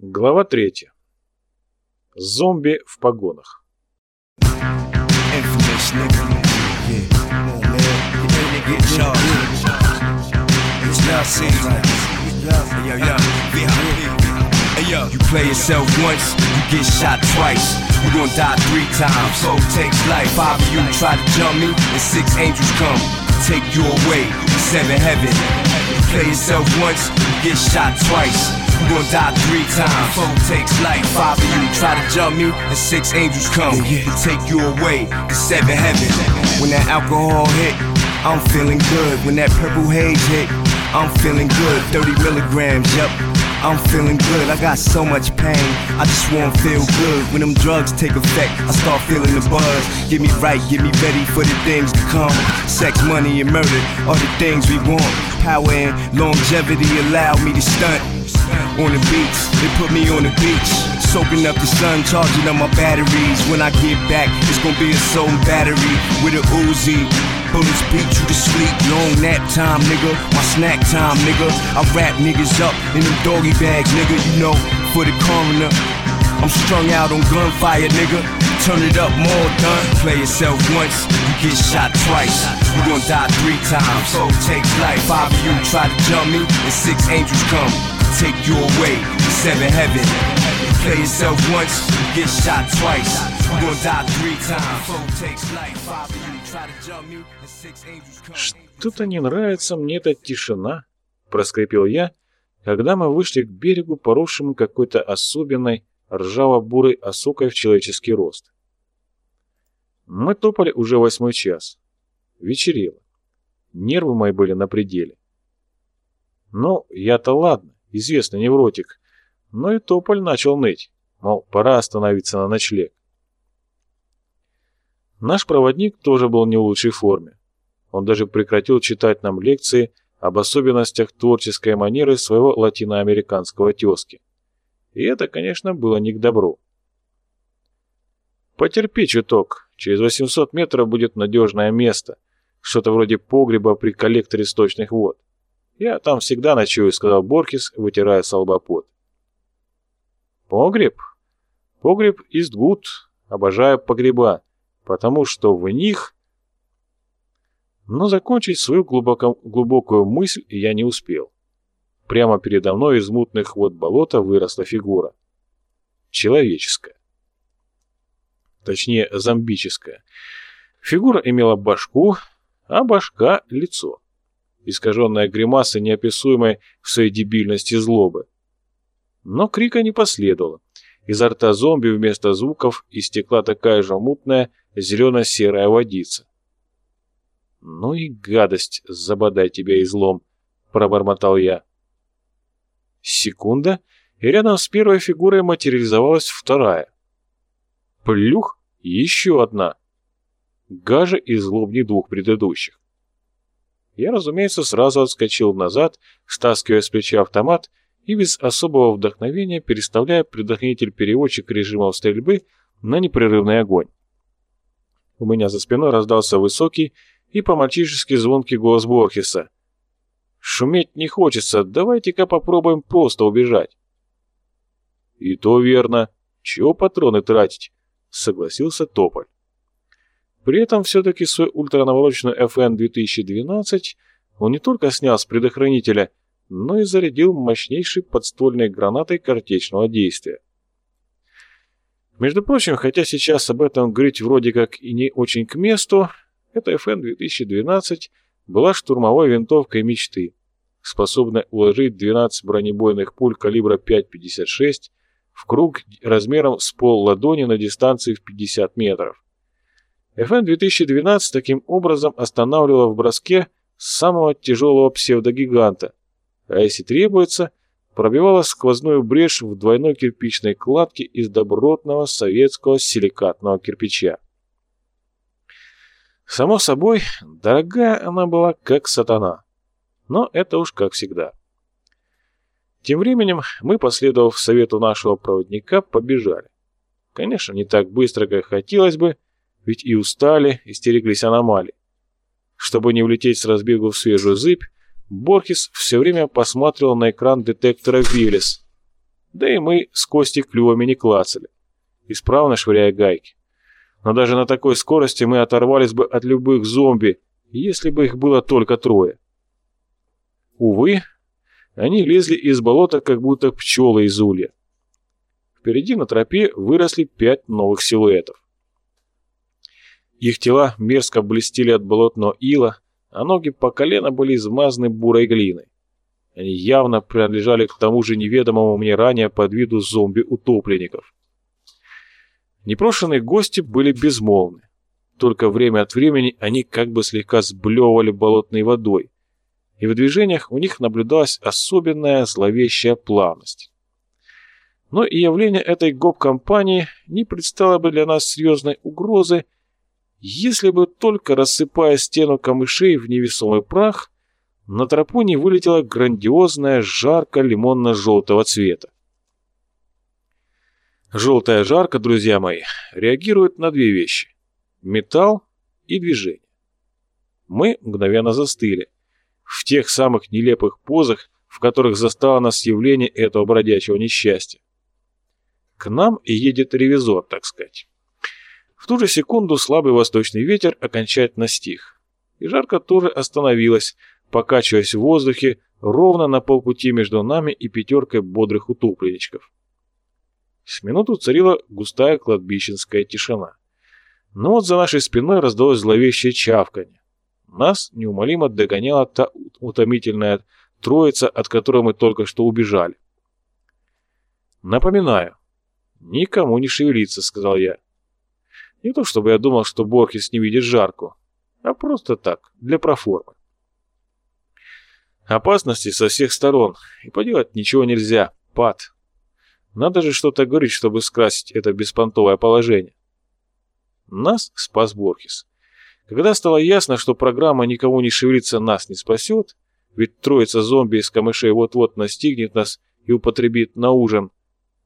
Глава третья. Зомби в погонах. You play yourself once, you get shot twice. You gon' die three times. Four takes life. Five of you try to jump me, and six angels come. Take you away. Seven heaven. Play yourself once, you get shot twice. You gon' die three times. Four takes life. Five of you try to jump me, and six angels come. And take you away to seven heaven. When that alcohol hit, I'm feeling good. When that purple haze hit, I'm feeling good. 30 milligrams, yep. I'm feeling good. I got so much pain. I just wanna feel good. When them drugs take effect, I start feeling the buzz. Get me right, get me ready for the things to come. Sex, money, and murder are the things we want. Power and longevity allow me to stunt on the beach. They put me on the beach. Soaking up the sun, charging up my batteries. When I get back, it's gonna be a soul battery with a Uzi. Beat you to sleep. Long nap time, nigga. My snack time, nigga. I wrap niggas up in them doggy bags, nigga. You know, for the coroner. I'm strung out on gunfire, nigga. Turn it up more done. Play yourself once, you get shot twice. You gon' die three times. So takes life. Five of you try to jump me, and six angels come. Take you away to seven heaven. Play yourself once, you get shot twice. You gon' die three times. Four takes life. Five of you Что-то не нравится мне эта тишина, проскрипел я, когда мы вышли к берегу, поросшему какой-то особенной ржаво-бурой осокой в человеческий рост. Мы топали уже восьмой час. Вечерело. Нервы мои были на пределе. Ну, я-то ладно, известный невротик, но и тополь начал ныть, мол, пора остановиться на ночлег. Наш проводник тоже был не в лучшей форме. Он даже прекратил читать нам лекции об особенностях творческой манеры своего латиноамериканского тезки. И это, конечно, было не к добру. Потерпи чуток, через 800 метров будет надежное место, что-то вроде погреба при коллекторе сточных вод. Я там всегда ночую, сказал Боркис, вытирая с. Погреб? Погреб is good, обожаю погреба, потому что в них... Но закончить свою глубоко, глубокую мысль я не успел. Прямо передо мной из мутных вод болота выросла фигура. Человеческая. Точнее, зомбическая. Фигура имела башку, а башка — лицо. Искаженная гримаса неописуемой в своей дебильности злобы. Но крика не последовало. Изо рта зомби вместо звуков истекла такая же мутная зелено-серая водица. «Ну и гадость, забодай тебя излом!» — пробормотал я. Секунда, и рядом с первой фигурой материализовалась вторая. Плюх, еще одна. Гажа и злобней двух предыдущих. Я, разумеется, сразу отскочил назад, стаскивая с плеча автомат и без особого вдохновения переставляя предохранитель-переводчик режимов стрельбы на непрерывный огонь. У меня за спиной раздался высокий и по-мальчишески звонкий голос Борхеса. «Шуметь не хочется, давайте-ка попробуем просто убежать». «И то верно. Чего патроны тратить?» — согласился Тополь. При этом все-таки свой ультранавороченный FN-2012 он не только снял с предохранителя, но и зарядил мощнейшей подствольной гранатой картечного действия. Между прочим, хотя сейчас об этом говорить вроде как и не очень к месту, эта FN-2012 была штурмовой винтовкой мечты, способной уложить 12 бронебойных пуль калибра 5,56 в круг размером с пол ладони на дистанции в 50 метров. FN-2012 таким образом останавливала в броске самого тяжелого псевдогиганта, а если требуется, пробивала сквозную брешь в двойной кирпичной кладке из добротного советского силикатного кирпича. Само собой, дорогая она была как сатана, но это уж как всегда. Тем временем мы, последовав совету нашего проводника, побежали. Конечно, не так быстро, как хотелось бы, ведь и устали, и стереглись аномалии. Чтобы не улететь с разбегу в свежую зыбь, Борхес все время посматривал на экран детектора Виллис. Да и мы с Костей клювами не клацали, исправно швыряя гайки. Но даже на такой скорости мы оторвались бы от любых зомби, если бы их было только трое. Увы, они лезли из болота, как будто пчелы из улья. Впереди на тропе выросли пять новых силуэтов. Их тела мерзко блестели от болотного ила, а ноги по колено были измазаны бурой глиной. Они явно принадлежали к тому же неведомому мне ранее под виду зомби-утопленников. Непрошенные гости были безмолвны. Только время от времени они как бы слегка сблевывали болотной водой, и в движениях у них наблюдалась особенная зловещая плавность. Но и явление этой гоп-компании не предстало бы для нас серьезной угрозы, если бы только рассыпая стену камышей в невесомый прах, на тропу не вылетела грандиозная жарка лимонно-желтого цвета. Желтая жарка, друзья мои, реагирует на две вещи – металл и движение. Мы мгновенно застыли, в тех самых нелепых позах, в которых застало нас явление этого бродячего несчастья. К нам едет ревизор, так сказать. В ту же секунду слабый восточный ветер окончательно стих. И жарко тоже остановилась, покачиваясь в воздухе ровно на полпути между нами и пятеркой бодрых утопленничков. С минуту царила густая кладбищенская тишина. Но вот за нашей спиной раздалось зловещее чавканье. Нас неумолимо догоняла та утомительная троица, от которой мы только что убежали. «Напоминаю, никому не шевелиться», — сказал я. Не то чтобы я думал, что Борхес не видит жарку, а просто так, для проформы. Опасности со всех сторон, и поделать ничего нельзя, пад. Надо же что-то говорить, чтобы скрасить это беспонтовое положение. Нас спас Борхес. Когда стало ясно, что программа «Никому не шевелиться» нас не спасет, ведь троица зомби из камышей вот-вот настигнет нас и употребит на ужин,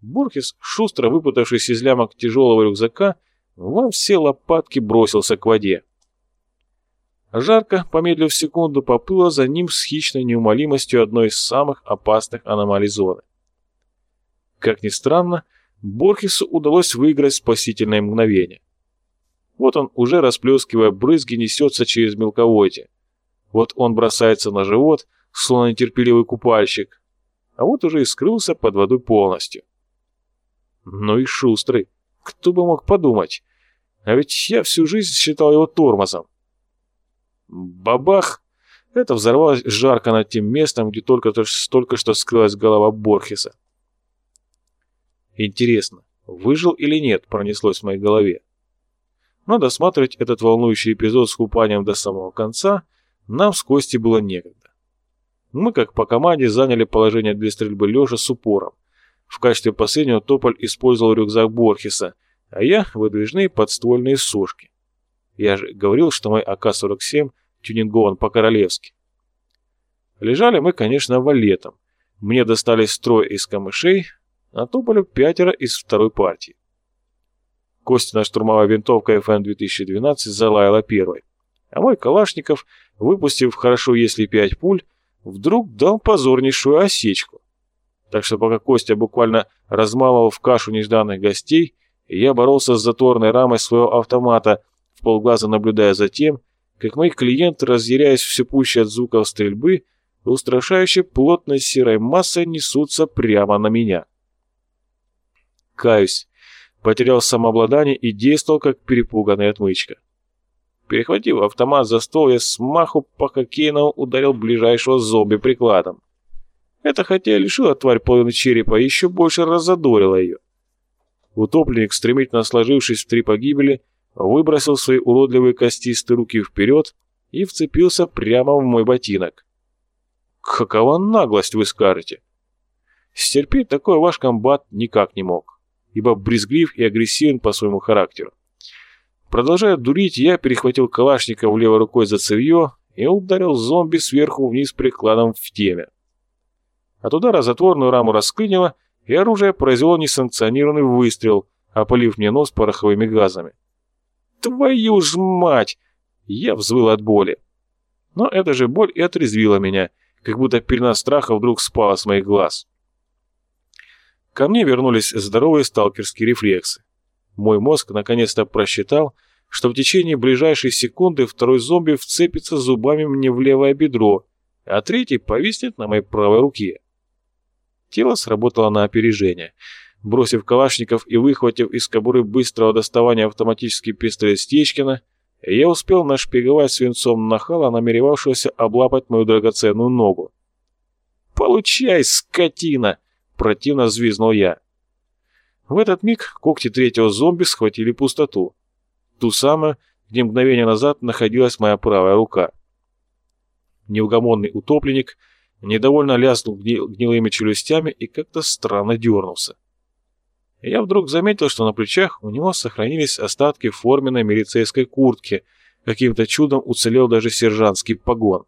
Борхес, шустро выпутавшись из лямок тяжелого рюкзака, во все лопатки бросился к воде. Жарко, помедлив секунду, поплыла за ним с хищной неумолимостью одной из самых опасных аномалий зоны. Как ни странно, Борхесу удалось выиграть спасительное мгновение. Вот он, уже расплескивая брызги, несется через мелководье. Вот он бросается на живот, словно нетерпеливый купальщик. А вот уже и скрылся под водой полностью. Ну и шустрый. Кто бы мог подумать? А ведь я всю жизнь считал его тормозом. Бабах! Это взорвалось жарко над тем местом, где только, только что скрылась голова Борхеса. Интересно, выжил или нет, пронеслось в моей голове. Но досматривать этот волнующий эпизод с купанием до самого конца нам с Костей было некогда. Мы, как по команде, заняли положение для стрельбы лежа с упором. В качестве последнего Тополь использовал рюкзак Борхеса, а я — выдвижные подствольные сошки. Я же говорил, что мой АК-47 тюнингован по-королевски. Лежали мы, конечно, валетом. Мне достались трое из камышей, а Тополю пятеро из второй партии. Костина штурмовая винтовка FN-2012 залаяла первой, а мой Калашников, выпустив хорошо если пять пуль, вдруг дал позорнейшую осечку. Так что пока Костя буквально размалывал в кашу нежданных гостей, я боролся с заторной рамой своего автомата, в полглаза наблюдая за тем, как мои клиенты, разъяряясь все пуще от звуков стрельбы, устрашающе плотной серой массой несутся прямо на меня. Каюсь, потерял самообладание и действовал как перепуганная отмычка. Перехватив автомат за стол, я смаху по хоккейному ударил ближайшего зомби прикладом. Это хотя и лишило тварь половины черепа, еще больше разодорило ее. Утопленник, стремительно сложившись в три погибели, выбросил свои уродливые костистые руки вперед и вцепился прямо в мой ботинок. Какова наглость, вы скажете? Стерпеть такой ваш комбат никак не мог, ибо брезглив и агрессивен по своему характеру. Продолжая дурить, я перехватил калашника левой рукой за цевье и ударил зомби сверху вниз прикладом в теме. От удара затворную раму расклинило, и оружие произвело несанкционированный выстрел, опалив мне нос пороховыми газами. «Твою ж мать!» Я взвыл от боли. Но эта же боль и отрезвила меня, как будто пелена страха вдруг спала с моих глаз. Ко мне вернулись здоровые сталкерские рефлексы. Мой мозг наконец-то просчитал, что в течение ближайшей секунды второй зомби вцепится зубами мне в левое бедро, а третий повиснет на моей правой руке. Тело сработало на опережение. Бросив калашников и выхватив из кобуры быстрого доставания автоматический пистолет Стечкина, я успел нашпиговать свинцом нахала, намеревавшегося облапать мою драгоценную ногу. «Получай, скотина!» — противно взвизнул я. В этот миг когти третьего зомби схватили пустоту. Ту самую, где мгновение назад находилась моя правая рука. Неугомонный утопленник недовольно лязнул гни гнилыми челюстями и как-то странно дернулся. Я вдруг заметил, что на плечах у него сохранились остатки форменной милицейской куртки, каким-то чудом уцелел даже сержантский погон.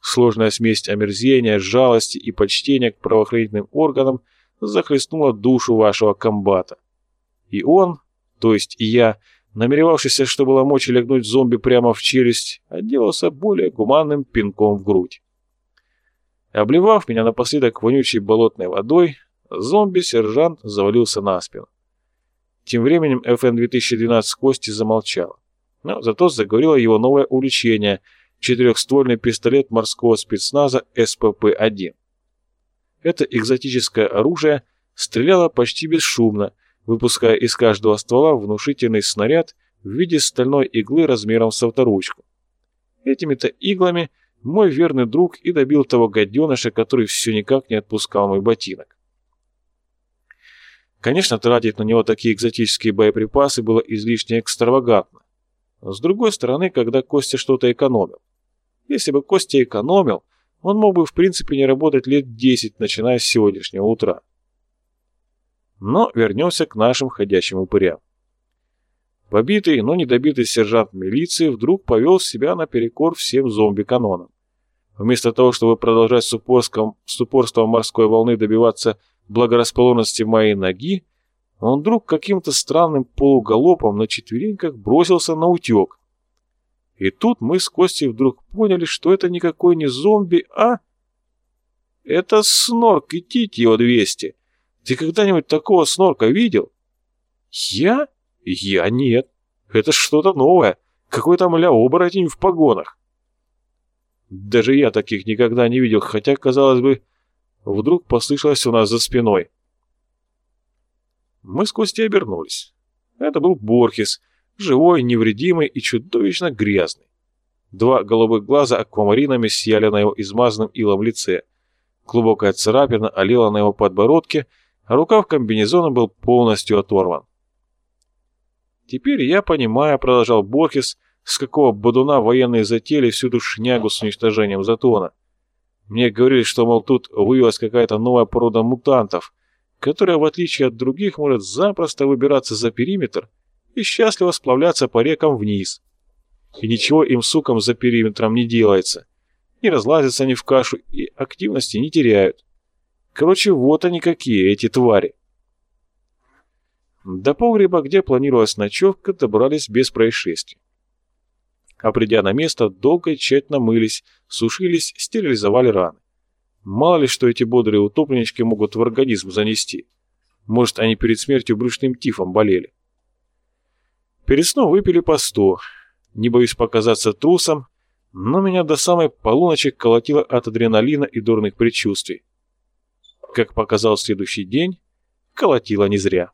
Сложная смесь омерзения, жалости и почтения к правоохранительным органам захлестнула душу вашего комбата. И он, то есть и я, намеревавшийся, что было мочи легнуть зомби прямо в челюсть, отделался более гуманным пинком в грудь. Обливав меня напоследок вонючей болотной водой, зомби-сержант завалился на спину. Тем временем FN-2012 Кости замолчал. Но зато заговорило его новое увлечение – четырехствольный пистолет морского спецназа СПП-1. Это экзотическое оружие стреляло почти бесшумно, выпуская из каждого ствола внушительный снаряд в виде стальной иглы размером с авторучку. Этими-то иглами мой верный друг и добил того гаденыша, который все никак не отпускал мой ботинок. Конечно, тратить на него такие экзотические боеприпасы было излишне экстравагантно. С другой стороны, когда Костя что-то экономил. Если бы Костя экономил, он мог бы в принципе не работать лет 10, начиная с сегодняшнего утра. Но вернемся к нашим ходячим упырям. Побитый, но недобитый сержант милиции вдруг повел себя наперекор всем зомби-канонам. Вместо того, чтобы продолжать с упорством, с упорством морской волны добиваться благорасположенности моей ноги, он вдруг каким-то странным полуголопом на четвереньках бросился на утек, и тут мы с Костей вдруг поняли, что это никакой не зомби, а... Это снорк и Титьева 200. Ты когда-нибудь такого снорка видел? Я? Я нет. Это что-то новое. Какой там ля-оборотень в погонах. Даже я таких никогда не видел, хотя, казалось бы, вдруг послышалось у нас за спиной. Мы с Костей обернулись. Это был Борхес, живой, невредимый и чудовищно грязный. Два голубых глаза аквамаринами сияли на его измазанном илом лице. Глубокая царапина олела на его подбородке, а рукав комбинезона был полностью оторван. «Теперь я понимаю», — продолжал Борхес, с какого бодуна военные затеяли всю эту шнягу с уничтожением Затона. Мне говорили, что, мол, тут выявилась какая-то новая порода мутантов, которая, в отличие от других, может запросто выбираться за периметр и счастливо сплавляться по рекам вниз. И ничего им, сукам, за периметром не делается. Не разлазятся они в кашу и активности не теряют. Короче, вот они какие, эти твари. До погреба, где планировалась ночевка, добрались без происшествий. А придя на место, долго и тщательно мылись, сушились, стерилизовали раны. Мало ли, что эти бодрые утопленнички могут в организм занести. Может, они перед смертью брюшным тифом болели. Перед сном выпили по сто. Не боюсь показаться трусом, но меня до самой полуночи колотило от адреналина и дурных предчувствий. Как показал следующий день, колотило не зря.